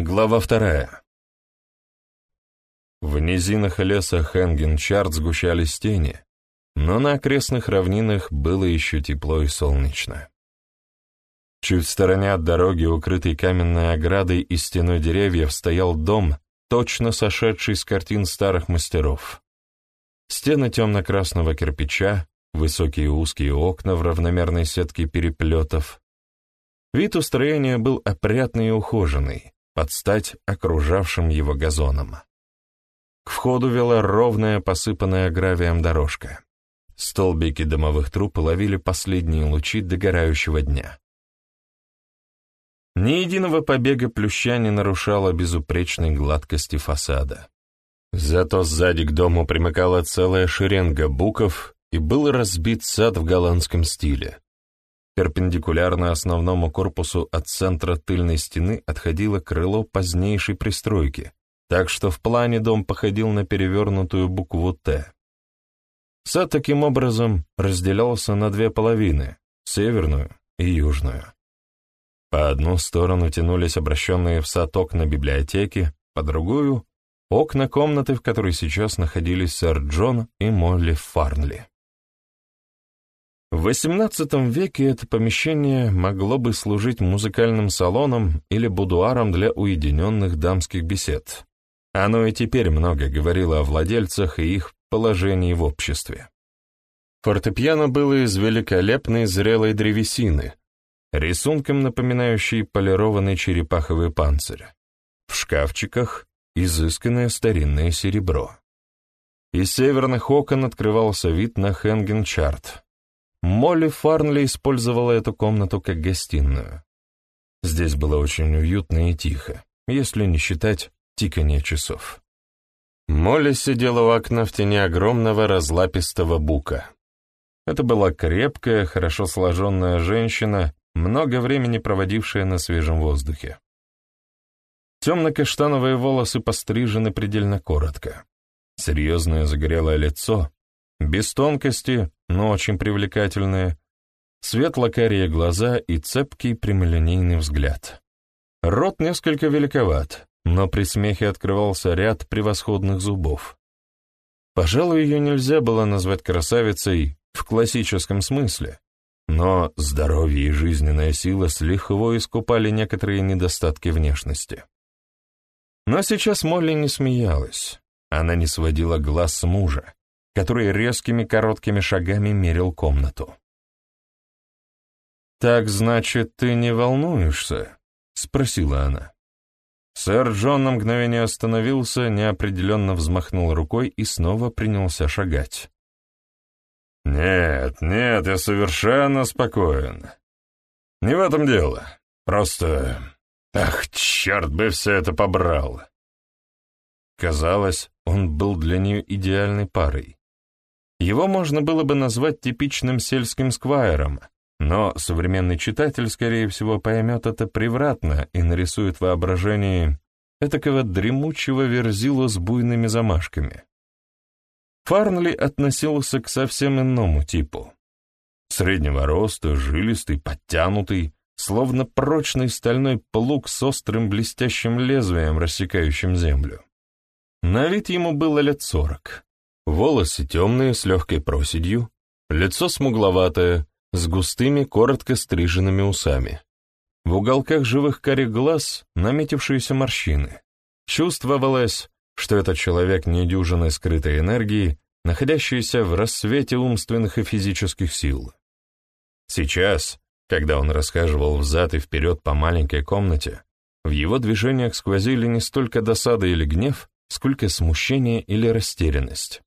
Глава вторая. В низинах леса Хенгенчарт сгущались тени, но на окрестных равнинах было еще тепло и солнечно. Чуть в стороне от дороги, укрытый каменной оградой и стеной деревьев, стоял дом, точно сошедший с картин старых мастеров. Стены темно-красного кирпича, высокие узкие окна в равномерной сетке переплетов. Вид устроения был опрятный и ухоженный, под стать окружавшим его газоном. К входу вела ровная, посыпанная гравием дорожка. Столбики дымовых труб ловили последние лучи догорающего дня. Ни единого побега плюща не нарушала безупречной гладкости фасада. Зато сзади к дому примыкала целая шеренга буков и был разбит сад в голландском стиле. Перпендикулярно основному корпусу от центра тыльной стены отходило крыло позднейшей пристройки, так что в плане дом походил на перевернутую букву «Т». Сад таким образом разделялся на две половины — северную и южную. По одну сторону тянулись обращенные в сад окна библиотеки, по другую — окна комнаты, в которой сейчас находились сэр Джон и Молли Фарнли. В XVIII веке это помещение могло бы служить музыкальным салоном или будуаром для уединенных дамских бесед. Оно и теперь много говорило о владельцах и их положении в обществе. Фортепиано было из великолепной зрелой древесины, рисунком напоминающей полированный черепаховый панцирь. В шкафчиках изысканное старинное серебро. Из северных окон открывался вид на Хенгенчарт, Молли Фарнли использовала эту комнату как гостиную. Здесь было очень уютно и тихо, если не считать тикания часов. Молли сидела у окна в тени огромного разлапистого бука. Это была крепкая, хорошо сложенная женщина, много времени проводившая на свежем воздухе. Темно-каштановые волосы пострижены предельно коротко. Серьезное загорелое лицо, без тонкости, но очень привлекательные, светло-карие глаза и цепкий прямолинейный взгляд. Рот несколько великоват, но при смехе открывался ряд превосходных зубов. Пожалуй, ее нельзя было назвать красавицей в классическом смысле, но здоровье и жизненная сила с лихвой искупали некоторые недостатки внешности. Но сейчас Молли не смеялась, она не сводила глаз с мужа, который резкими короткими шагами мерил комнату. «Так, значит, ты не волнуешься?» — спросила она. Сэр Джон на мгновение остановился, неопределенно взмахнул рукой и снова принялся шагать. «Нет, нет, я совершенно спокоен. Не в этом дело. Просто... Ах, черт бы все это побрал!» Казалось, он был для нее идеальной парой. Его можно было бы назвать типичным сельским сквайром, но современный читатель, скорее всего, поймет это превратно и нарисует в воображении этакого дремучего верзила с буйными замашками. Фарнли относился к совсем иному типу. Среднего роста, жилистый, подтянутый, словно прочный стальной плуг с острым блестящим лезвием, рассекающим землю. На вид ему было лет сорок. Волосы темные, с легкой проседью, лицо смугловатое, с густыми, коротко стриженными усами. В уголках живых карих глаз наметившиеся морщины. Чувствовалось, что этот человек недюжинной скрытой энергии, находящийся в рассвете умственных и физических сил. Сейчас, когда он расхаживал взад и вперед по маленькой комнате, в его движениях сквозили не столько досада или гнев, сколько смущение или растерянность.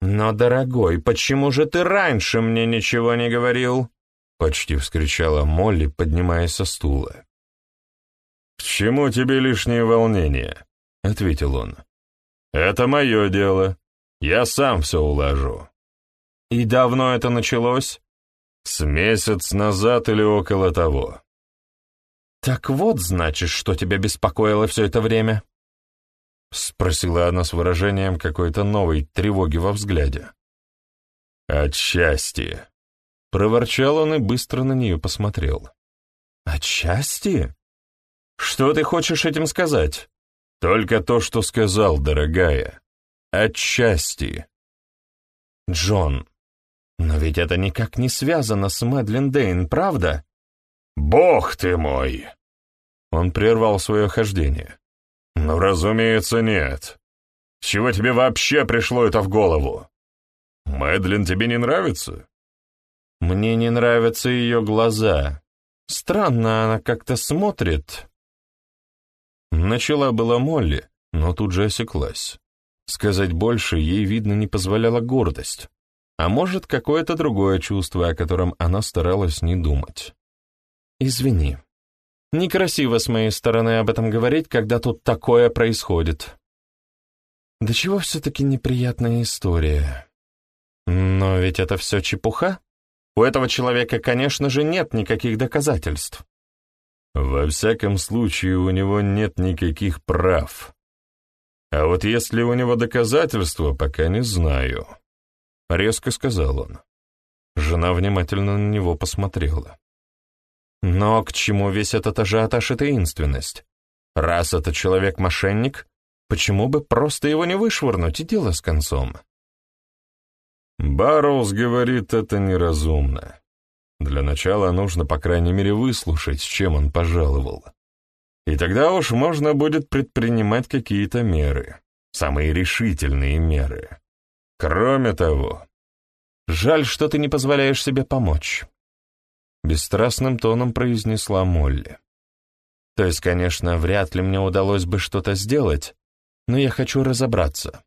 «Но, дорогой, почему же ты раньше мне ничего не говорил?» Почти вскричала Молли, поднимаясь со стула. «К чему тебе лишнее волнение?» — ответил он. «Это мое дело. Я сам все уложу». «И давно это началось?» «С месяц назад или около того». «Так вот, значит, что тебя беспокоило все это время?» — спросила она с выражением какой-то новой тревоги во взгляде. «Отчасти», — проворчал он и быстро на нее посмотрел. «Отчасти? Что ты хочешь этим сказать? Только то, что сказал, дорогая. Отчасти. Джон, но ведь это никак не связано с Мэдлин Дейн, правда? Бог ты мой! Он прервал свое хождение. Ну, разумеется, нет. Чего тебе вообще пришло это в голову? Мэдлин тебе не нравится? Мне не нравятся ее глаза. Странно она как-то смотрит. Начала была Молли, но тут же осеклась. Сказать больше ей, видно, не позволяла гордость. А может, какое-то другое чувство, о котором она старалась не думать. «Извини. Некрасиво с моей стороны об этом говорить, когда тут такое происходит. Да чего все-таки неприятная история. Но ведь это все чепуха. У этого человека, конечно же, нет никаких доказательств. Во всяком случае, у него нет никаких прав. А вот если у него доказательства, пока не знаю. Резко сказал он. Жена внимательно на него посмотрела. Но к чему весь этот ажиотаж и таинственность? Раз это человек-мошенник, почему бы просто его не вышвырнуть и дело с концом? Барроуз говорит, это неразумно. Для начала нужно, по крайней мере, выслушать, с чем он пожаловал. И тогда уж можно будет предпринимать какие-то меры, самые решительные меры. Кроме того, жаль, что ты не позволяешь себе помочь. Бесстрастным тоном произнесла Молли. То есть, конечно, вряд ли мне удалось бы что-то сделать, но я хочу разобраться.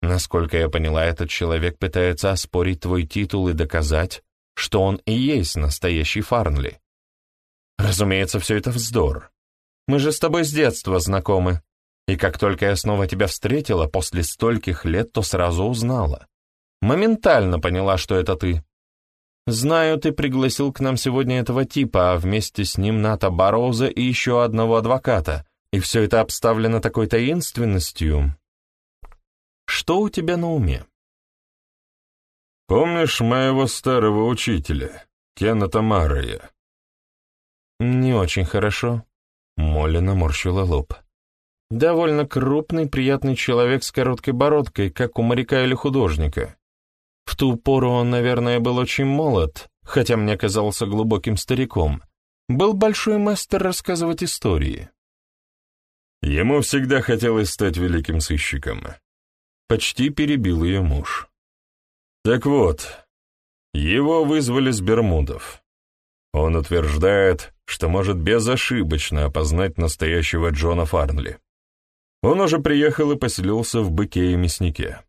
Насколько я поняла, этот человек пытается оспорить твой титул и доказать, что он и есть настоящий Фарнли. Разумеется, все это вздор. Мы же с тобой с детства знакомы, и как только я снова тебя встретила после стольких лет, то сразу узнала. Моментально поняла, что это ты. Знаю, ты пригласил к нам сегодня этого типа, а вместе с ним Ната Бароуза и еще одного адвоката, и все это обставлено такой таинственностью. Что у тебя на уме? Помнишь моего старого учителя, Кеннета Маррея? Не очень хорошо. Молли наморщила лоб. Довольно крупный, приятный человек с короткой бородкой, как у моряка или художника. В ту пору он, наверное, был очень молод, хотя мне казался глубоким стариком. Был большой мастер рассказывать истории. Ему всегда хотелось стать великим сыщиком. Почти перебил ее муж. Так вот, его вызвали с Бермудов. Он утверждает, что может безошибочно опознать настоящего Джона Фарнли. Он уже приехал и поселился в быке и мяснике.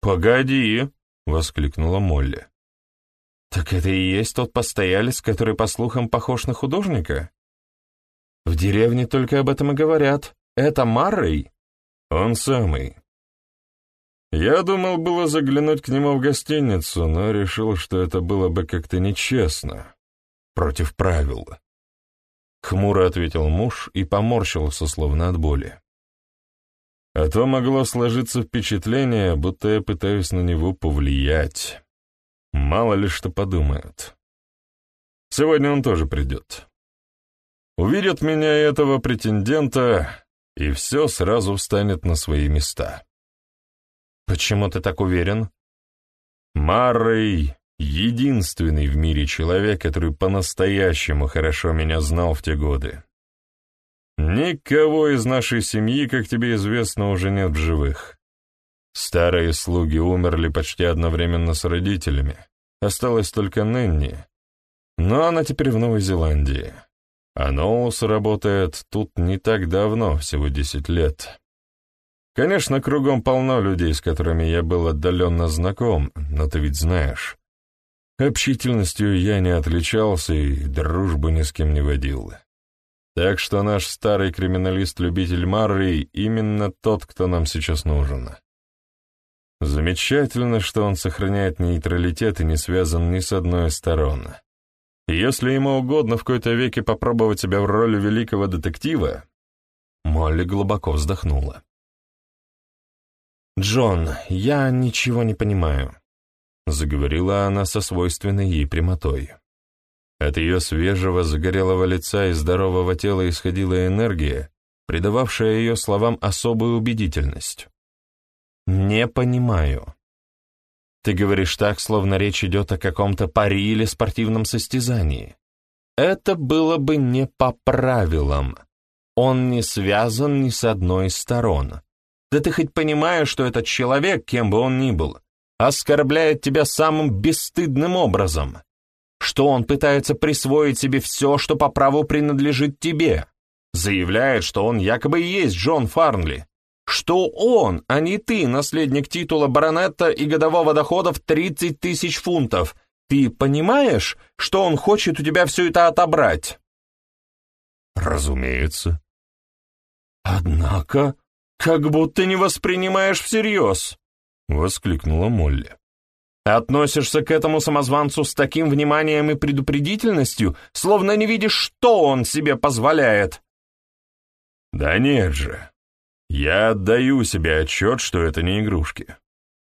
«Погоди!» — воскликнула Молли. «Так это и есть тот постоялец, который, по слухам, похож на художника?» «В деревне только об этом и говорят. Это Маррей?» «Он самый. Я думал было заглянуть к нему в гостиницу, но решил, что это было бы как-то нечестно, против правил. Хмуро ответил муж и поморщился, словно от боли. А то могло сложиться впечатление, будто я пытаюсь на него повлиять. Мало ли что подумают. Сегодня он тоже придет. Увидят меня и этого претендента, и все сразу встанет на свои места. «Почему ты так уверен?» «Маррей — единственный в мире человек, который по-настоящему хорошо меня знал в те годы. Никого из нашей семьи, как тебе известно, уже нет в живых. Старые слуги умерли почти одновременно с родителями. Осталась только Нэнни. Но она теперь в Новой Зеландии. А Ноус работает тут не так давно, всего десять лет. Конечно, кругом полно людей, с которыми я был отдаленно знаком, но ты ведь знаешь. Общительностью я не отличался и дружбы ни с кем не водил. Так что наш старый криминалист-любитель Марри именно тот, кто нам сейчас нужен. Замечательно, что он сохраняет нейтралитет и не связан ни с одной из сторон. И если ему угодно в какой-то веке попробовать себя в роли великого детектива... Молли глубоко вздохнула. «Джон, я ничего не понимаю», — заговорила она со свойственной ей прямотой. От ее свежего загорелого лица и здорового тела исходила энергия, придававшая ее словам особую убедительность. «Не понимаю. Ты говоришь так, словно речь идет о каком-то пари или спортивном состязании. Это было бы не по правилам. Он не связан ни с одной из сторон. Да ты хоть понимаешь, что этот человек, кем бы он ни был, оскорбляет тебя самым бесстыдным образом, что он пытается присвоить себе все, что по праву принадлежит тебе, заявляет, что он якобы и есть Джон Фарнли, что он, а не ты, наследник титула баронета и годового дохода в 30 тысяч фунтов. Ты понимаешь, что он хочет у тебя все это отобрать? Разумеется. Однако, как будто не воспринимаешь всерьез, — воскликнула Молли. Относишься к этому самозванцу с таким вниманием и предупредительностью, словно не видишь, что он себе позволяет. Да нет же, я отдаю себе отчет, что это не игрушки.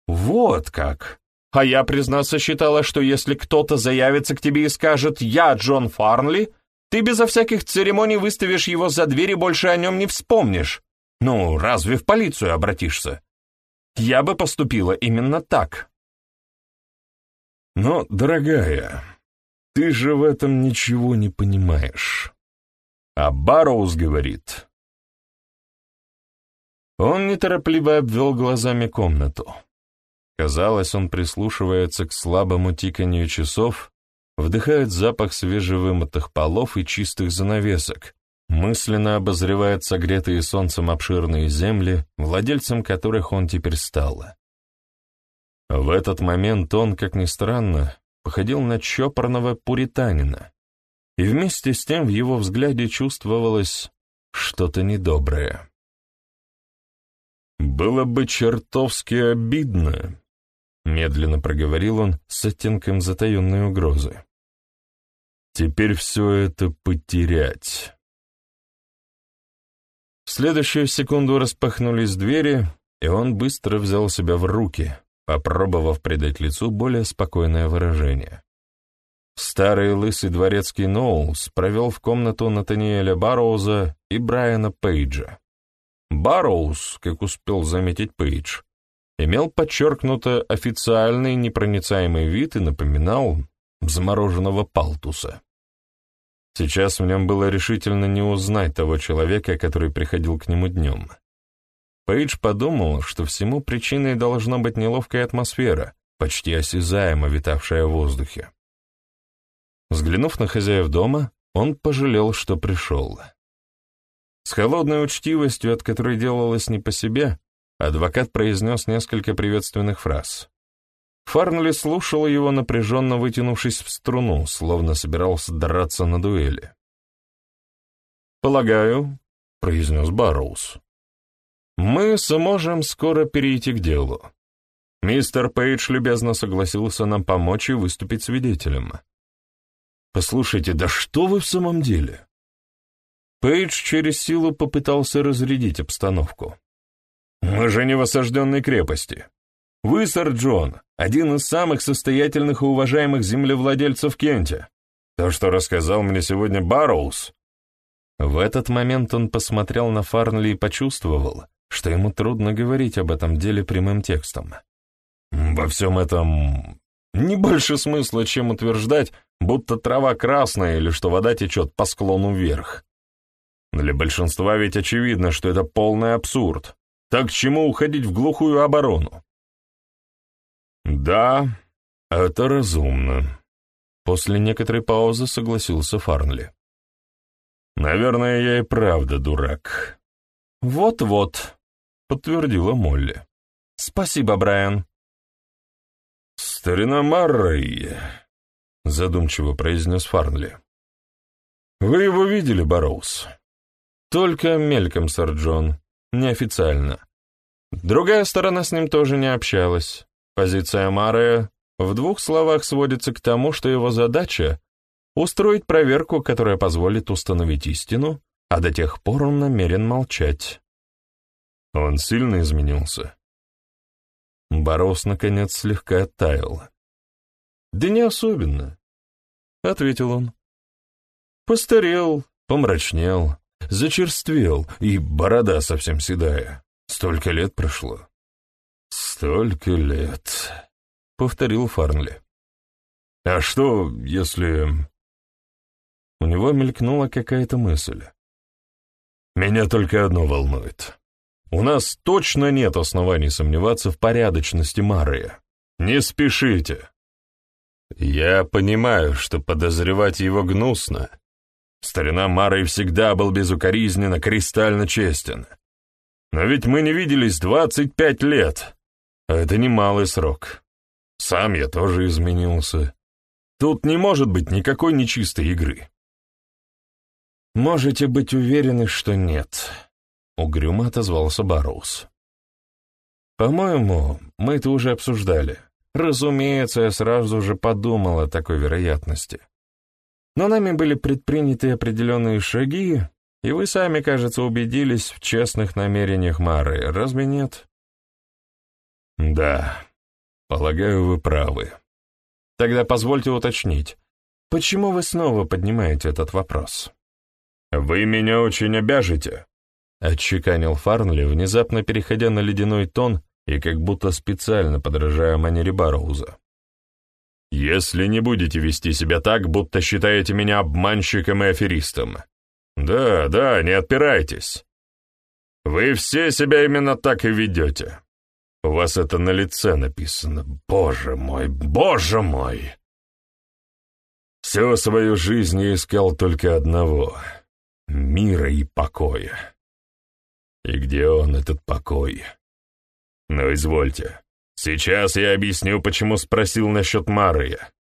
Вот как. А я, признаться, считала, что если кто-то заявится к тебе и скажет «Я Джон Фарнли», ты безо всяких церемоний выставишь его за дверь и больше о нем не вспомнишь. Ну, разве в полицию обратишься? Я бы поступила именно так. Но, дорогая, ты же в этом ничего не понимаешь. А Барроуз говорит, он неторопливо обвел глазами комнату. Казалось, он прислушивается к слабому тиканью часов, вдыхает запах свежевымытых полов и чистых занавесок, мысленно обозревает согретые солнцем обширные земли, владельцем которых он теперь стал. В этот момент он, как ни странно, походил на чопорного пуританина, и вместе с тем в его взгляде чувствовалось что-то недоброе. «Было бы чертовски обидно», — медленно проговорил он с оттенком затаенной угрозы. «Теперь все это потерять». В следующую секунду распахнулись двери, и он быстро взял себя в руки, попробовав придать лицу более спокойное выражение. Старый лысый дворецкий Ноулс провел в комнату Натаниэля Барроуза и Брайана Пейджа. Барроуз, как успел заметить Пейдж, имел подчеркнуто официальный непроницаемый вид и напоминал замороженного палтуса. Сейчас в нем было решительно не узнать того человека, который приходил к нему днем. Пейдж подумал, что всему причиной должна быть неловкая атмосфера, почти осязаемо витавшая в воздухе. Взглянув на хозяев дома, он пожалел, что пришел. С холодной учтивостью, от которой делалось не по себе, адвокат произнес несколько приветственных фраз. Фарнли слушал его, напряженно вытянувшись в струну, словно собирался драться на дуэли. «Полагаю», — произнес Барроуз, — «мы сможем скоро перейти к делу. Мистер Пейдж любезно согласился нам помочь и выступить свидетелем». «Послушайте, да что вы в самом деле?» Пейдж через силу попытался разрядить обстановку. «Мы же не в осажденной крепости. Вы, сэр Джон, один из самых состоятельных и уважаемых землевладельцев Кенте. То, что рассказал мне сегодня Барроуз...» В этот момент он посмотрел на Фарнли и почувствовал, что ему трудно говорить об этом деле прямым текстом. Во всем этом не больше смысла, чем утверждать, будто трава красная или что вода течет по склону вверх. Для большинства ведь очевидно, что это полный абсурд. Так к чему уходить в глухую оборону? Да, это разумно. После некоторой паузы согласился Фарнли. Наверное, я и правда дурак. Вот-вот, подтвердила Молли. Спасибо, Брайан. Старина Маррей, задумчиво произнес Фарнли. Вы его видели, Барроуз? Только мельком, сэр Джон, неофициально. Другая сторона с ним тоже не общалась. Позиция Марея в двух словах сводится к тому, что его задача — устроить проверку, которая позволит установить истину, а до тех пор он намерен молчать. Он сильно изменился. Борос, наконец, слегка оттаял. Да не особенно. — ответил он. «Постарел, помрачнел, зачерствел, и борода совсем седая. Столько лет прошло». «Столько лет», — повторил Фарнли. «А что, если...» У него мелькнула какая-то мысль. «Меня только одно волнует. У нас точно нет оснований сомневаться в порядочности Мария. Не спешите!» «Я понимаю, что подозревать его гнусно. Старина Марой всегда был безукоризненно, кристально честен. Но ведь мы не виделись двадцать пять лет, а это немалый срок. Сам я тоже изменился. Тут не может быть никакой нечистой игры. «Можете быть уверены, что нет», — угрюмо отозвался Барроуз. «По-моему, мы это уже обсуждали. Разумеется, я сразу же подумал о такой вероятности. Но нами были предприняты определенные шаги, и вы сами, кажется, убедились в честных намерениях Мары, разве нет?» «Да, полагаю, вы правы», Тогда позвольте уточнить, почему вы снова поднимаете этот вопрос? Вы меня очень обяжете, отчеканил Фарнли, внезапно переходя на ледяной тон и как будто специально подражая манере Барроуза. «Если не будете вести себя так, будто считаете меня обманщиком и аферистом. Да, да, не отпирайтесь. Вы все себя именно так и ведете. У вас это на лице написано. Боже мой, боже мой! Всю свою жизнь я искал только одного — мира и покоя. И где он, этот покой? Но ну, извольте, сейчас я объясню, почему спросил насчет Мария.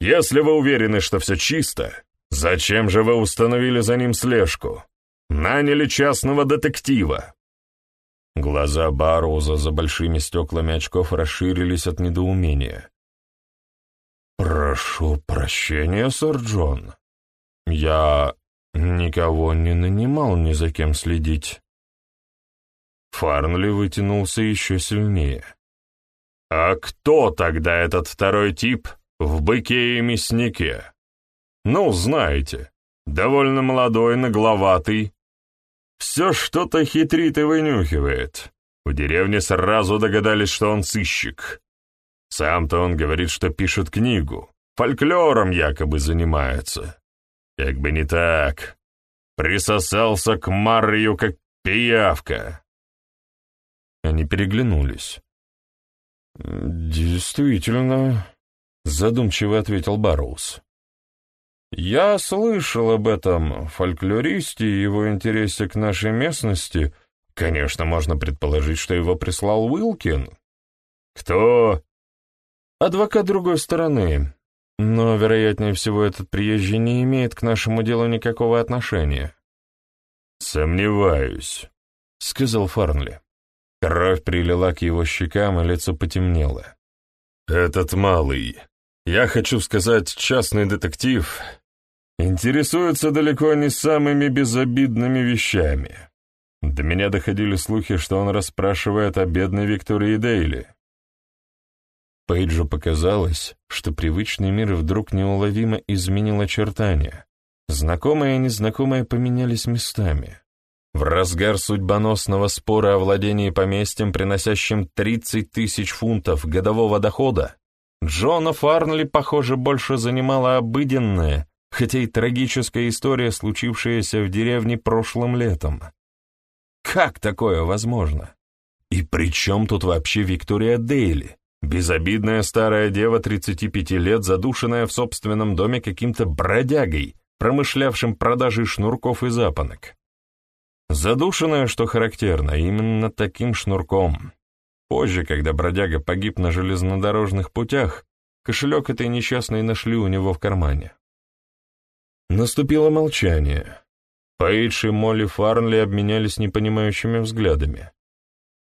Если вы уверены, что все чисто, зачем же вы установили за ним слежку? Наняли частного детектива, Глаза Барроуза за большими стеклами очков расширились от недоумения. «Прошу прощения, сэр Джон. Я никого не нанимал ни за кем следить». Фарнли вытянулся еще сильнее. «А кто тогда этот второй тип в быке и мяснике? Ну, знаете, довольно молодой, нагловатый, все что-то хитрит и вынюхивает. В деревне сразу догадались, что он сыщик. Сам-то он говорит, что пишет книгу. Фольклором якобы занимается. Как бы не так. Присосался к Марью, как пиявка. Они переглянулись. «Действительно», — задумчиво ответил Барроуз. Я слышал об этом фольклористе и его интересе к нашей местности. Конечно, можно предположить, что его прислал Уилкин. Кто? Адвокат другой стороны. Но, вероятнее всего, этот приезжий не имеет к нашему делу никакого отношения. «Сомневаюсь», — сказал Фарнли. Кровь прилила к его щекам, и лицо потемнело. «Этот малый, я хочу сказать, частный детектив, интересуется далеко не самыми безобидными вещами. До меня доходили слухи, что он расспрашивает о бедной Виктории Дейли. Пейджу показалось, что привычный мир вдруг неуловимо изменил очертания. Знакомые и незнакомые поменялись местами. В разгар судьбоносного спора о владении поместьем, приносящим 30 тысяч фунтов годового дохода, Джона Фарнли, похоже, больше занимала обыденная, хотя и трагическая история, случившаяся в деревне прошлым летом. Как такое возможно? И при чем тут вообще Виктория Дейли? Безобидная старая дева 35 лет, задушенная в собственном доме каким-то бродягой, промышлявшим продажей шнурков и запонок. Задушенная, что характерно, именно таким шнурком. Позже, когда бродяга погиб на железнодорожных путях, кошелек этой несчастной нашли у него в кармане. Наступило молчание. Пейдж и Молли Фарнли обменялись непонимающими взглядами.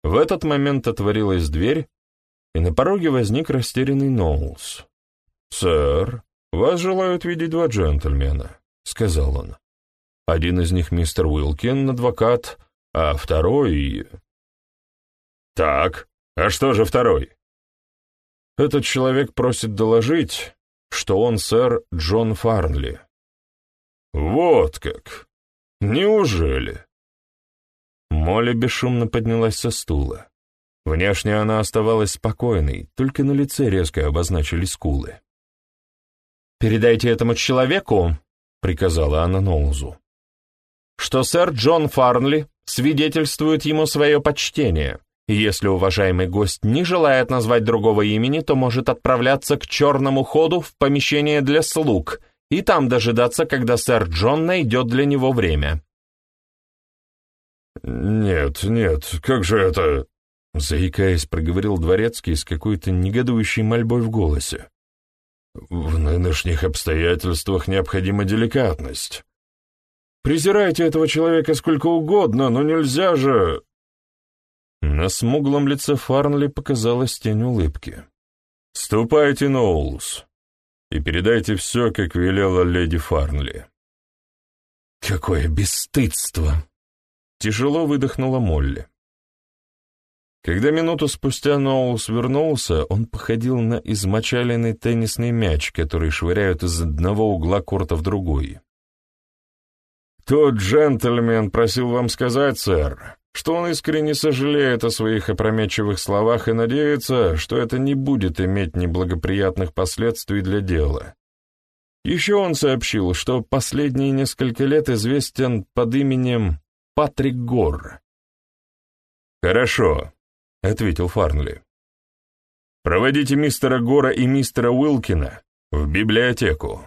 В этот момент отворилась дверь, и на пороге возник растерянный Ноулс. «Сэр, вас желают видеть два джентльмена», — сказал он. «Один из них мистер Уилкин, адвокат, а второй...» «Так, а что же второй?» «Этот человек просит доложить, что он сэр Джон Фарнли. «Вот как! Неужели?» Молли бесшумно поднялась со стула. Внешне она оставалась спокойной, только на лице резко обозначились скулы. «Передайте этому человеку», — приказала она Ноузу, «что сэр Джон Фарнли свидетельствует ему свое почтение, и если уважаемый гость не желает назвать другого имени, то может отправляться к черному ходу в помещение для слуг и там дожидаться, когда сэр Джон найдет для него время». «Нет, нет, как же это...» Заикаясь, проговорил дворецкий с какой-то негодующей мольбой в голосе. «В нынешних обстоятельствах необходима деликатность. Презирайте этого человека сколько угодно, но нельзя же...» На смуглом лице Фарнли показалась тень улыбки. «Ступайте, Ноулс, и передайте все, как велела леди Фарнли». «Какое бесстыдство!» Тяжело выдохнула Молли. Когда минуту спустя Ноулс вернулся, он походил на измочаленный теннисный мяч, который швыряют из одного угла корта в другой. «Тот джентльмен просил вам сказать, сэр, что он искренне сожалеет о своих опрометчивых словах и надеется, что это не будет иметь неблагоприятных последствий для дела. Еще он сообщил, что последние несколько лет известен под именем Патрик Гор». «Хорошо», — ответил Фарнли. «Проводите мистера Гора и мистера Уилкина в библиотеку.